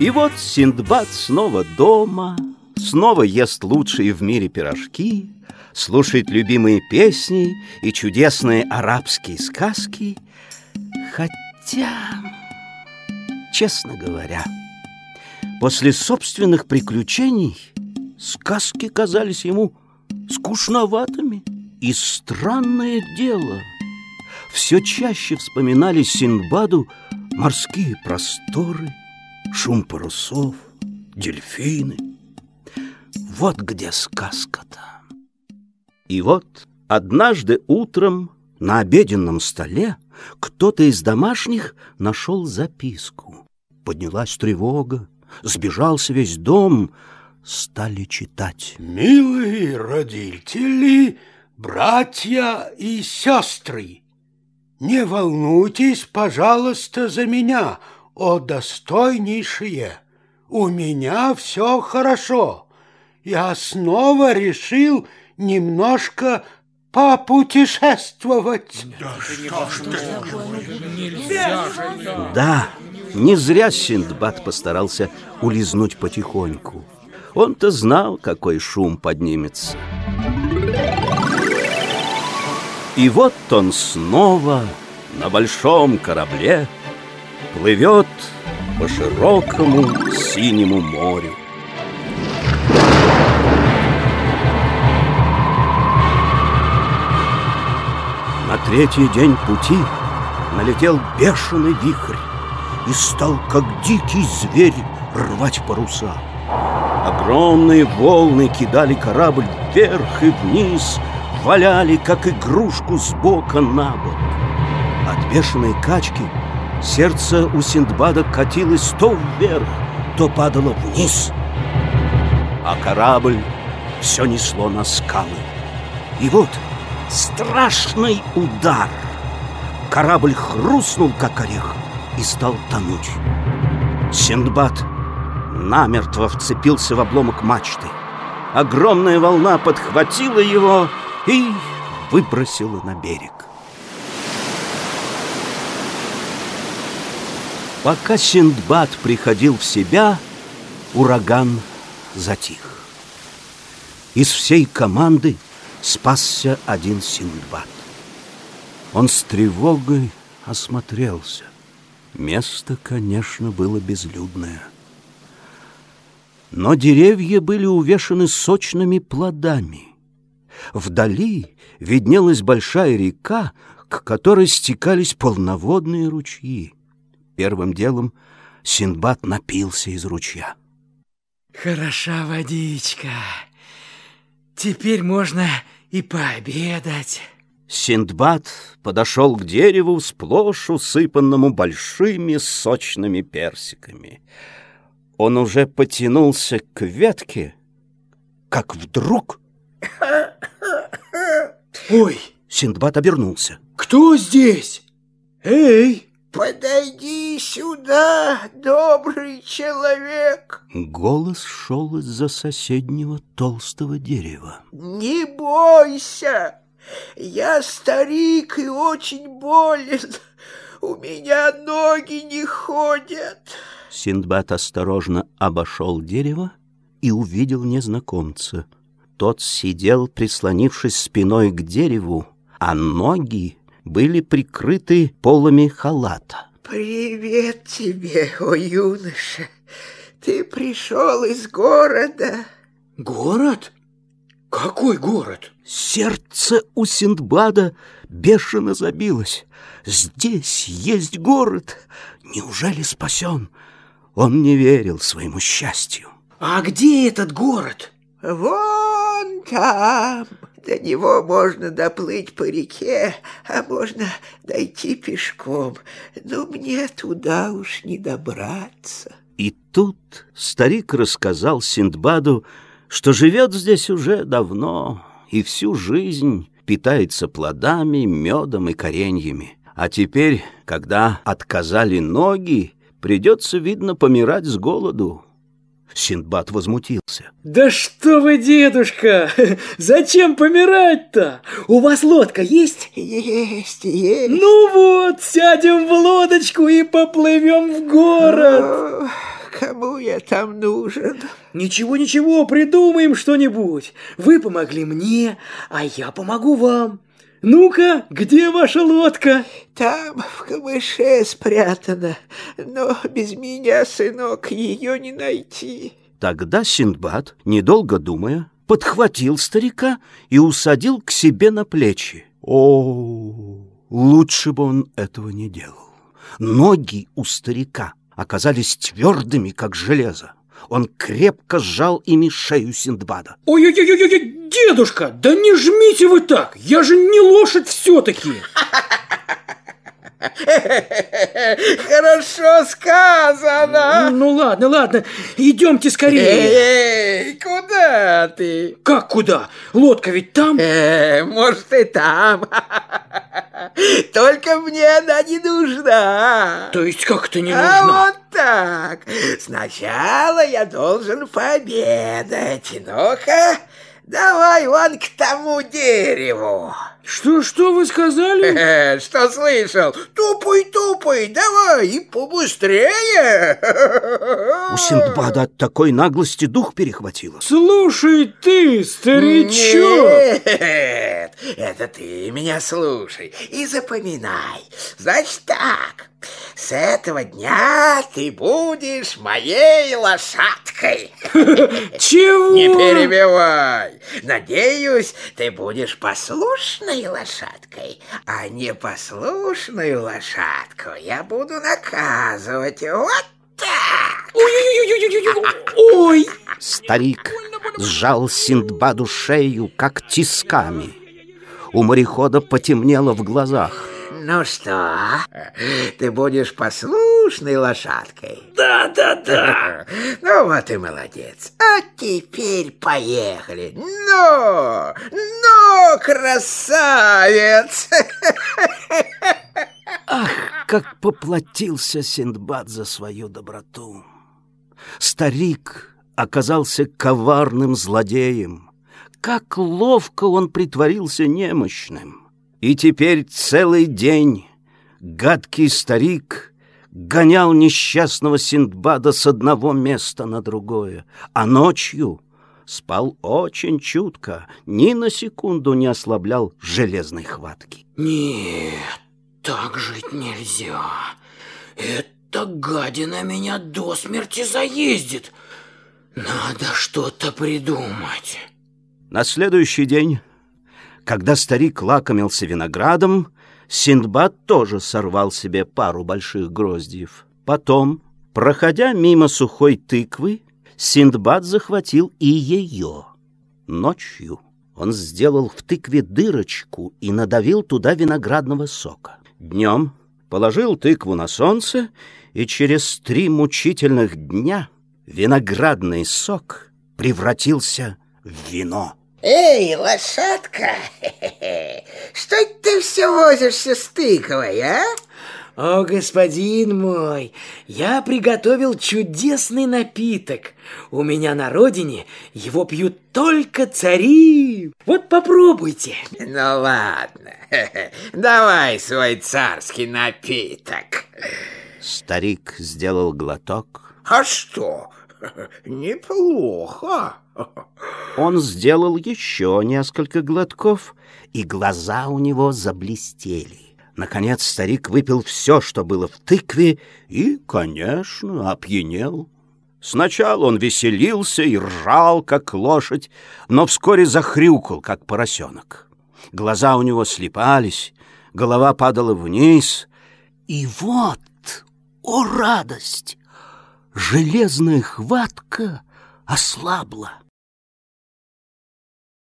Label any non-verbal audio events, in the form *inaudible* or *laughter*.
И вот Синдбад снова дома, снова ест лучшие в мире пирожки, слушает любимые песни и чудесные арабские сказки, хотя, честно говоря, после собственных приключений сказки казались ему скучноватыми. И странное дело, все чаще вспоминали Синдбаду морские просторы, шум парусов, дельфины. Вот где сказка-то. И вот однажды утром на обеденном столе кто-то из домашних нашел записку. Поднялась тревога, сбежался весь дом, стали читать. «Милые родители, братья и сестры, не волнуйтесь, пожалуйста, за меня, о достойнейшие, у меня все хорошо. Я снова решил немножко попутешествовать. Да, не зря Синдбад постарался улизнуть потихоньку. Он-то знал, какой шум поднимется. И вот он снова на большом корабле плывет по широкому синему морю. На третий день пути налетел бешеный вихрь и стал, как дикий зверь, рвать паруса. Огромные волны кидали корабль вверх и вниз, валяли, как игрушку с бока на бок. От бешеной качки сердце у Синдбада катилось то вверх, то падало вниз. А корабль все несло на скалы. И вот страшный удар. Корабль хрустнул, как орех, и стал тонуть. Синдбад намертво вцепился в обломок мачты. Огромная волна подхватила его и выбросила на берег. Пока Синдбад приходил в себя, ураган затих. Из всей команды спасся один Синдбад. Он с тревогой осмотрелся. Место, конечно, было безлюдное. Но деревья были увешаны сочными плодами. Вдали виднелась большая река, к которой стекались полноводные ручьи. Первым делом Синдбад напился из ручья. Хороша водичка. Теперь можно и пообедать. Синдбад подошел к дереву, сплошь усыпанному большими сочными персиками. Он уже потянулся к ветке, как вдруг... Ой, Синдбад обернулся. кто здесь? Эй, Подойди сюда, добрый человек. Голос шел из-за соседнего толстого дерева. Не бойся. Я старик и очень болен. У меня ноги не ходят. Синдбад осторожно обошел дерево и увидел незнакомца. Тот сидел, прислонившись спиной к дереву, а ноги были прикрыты полами халата. Привет тебе, о юноша. Ты пришел из города. город? Какой город? Сердце у Синдбада бешено забилось. Здесь есть город. Неужели спасен? Он не верил своему счастью. А где этот город? Вон там. До него можно доплыть по реке, а можно дойти пешком. Но мне туда уж не добраться. И тут старик рассказал Синдбаду, что живет здесь уже давно и всю жизнь питается плодами, медом и кореньями. А теперь, когда отказали ноги, придется, видно, помирать с голоду. Синдбад возмутился. Да что вы, дедушка, *laughs* зачем помирать-то? У вас лодка есть? Есть, есть. Ну вот, сядем в лодочку и поплывем в город. Кому я там нужен? Ничего, ничего, придумаем что-нибудь. Вы помогли мне, а я помогу вам. Ну-ка, где ваша лодка? Там в камыше спрятана, но без меня, сынок, ее не найти. Тогда Синдбад, недолго думая, подхватил старика и усадил к себе на плечи. О, лучше бы он этого не делал. Ноги у старика оказались твердыми, как железо. Он крепко сжал ими шею Синдбада. Ой-ой-ой-ой, дедушка, да не жмите вы так, я же не лошадь все-таки. *laughs* *laughs* Хорошо сказано. Ну ладно, ладно, идемте скорее. Эй, куда ты? Как куда? Лодка ведь там? Э, может и там. *laughs* Только мне она не нужна. То есть как то не А нужна? вот так. Сначала я должен пообедать. Ну-ка, давай вон к тому дереву. Что, что вы сказали? Э, *laughs* Что слышал? Тупой, тупой, давай и побыстрее. У Синдбада от такой наглости дух перехватило. Слушай ты, старичок. Нет, это ты меня слушай и запоминай. Значит так, с этого дня ты будешь моей лошадкой. *laughs* Чего? Не перебивай. Надеюсь, ты будешь послушной лошадкой, а непослушную лошадку я буду наказывать вот так. Ой, Старик сжал Синдбаду шею, как тисками. У морехода потемнело в глазах. Ну что, ты будешь послушной лошадкой? да, да, да. Ну вот и молодец. А теперь поехали. Ну, ну, красавец! *laughs* Ах, как поплатился Синдбад за свою доброту! Старик оказался коварным злодеем. Как ловко он притворился немощным. И теперь целый день гадкий старик гонял несчастного Синдбада с одного места на другое, а ночью спал очень чутко, ни на секунду не ослаблял железной хватки. Нет, так жить нельзя. Эта гадина меня до смерти заездит. Надо что-то придумать. На следующий день, когда старик лакомился виноградом, Синдбад тоже сорвал себе пару больших гроздьев. Потом, проходя мимо сухой тыквы, Синдбад захватил и ее. Ночью он сделал в тыкве дырочку и надавил туда виноградного сока. Днем положил тыкву на солнце, и через три мучительных дня виноградный сок превратился в вино. Эй, лошадка, что ты все возишься с тыковой, а? О, господин мой, я приготовил чудесный напиток. У меня на родине его пьют только цари. Вот попробуйте. Ну ладно, давай свой царский напиток. Старик сделал глоток. А что, неплохо. Он сделал еще несколько глотков, и глаза у него заблестели. Наконец старик выпил все, что было в тыкве, и, конечно, опьянел. Сначала он веселился и ржал, как лошадь, но вскоре захрюкал, как поросенок. Глаза у него слепались, голова падала вниз. И вот, о радость! Железная хватка ослабла.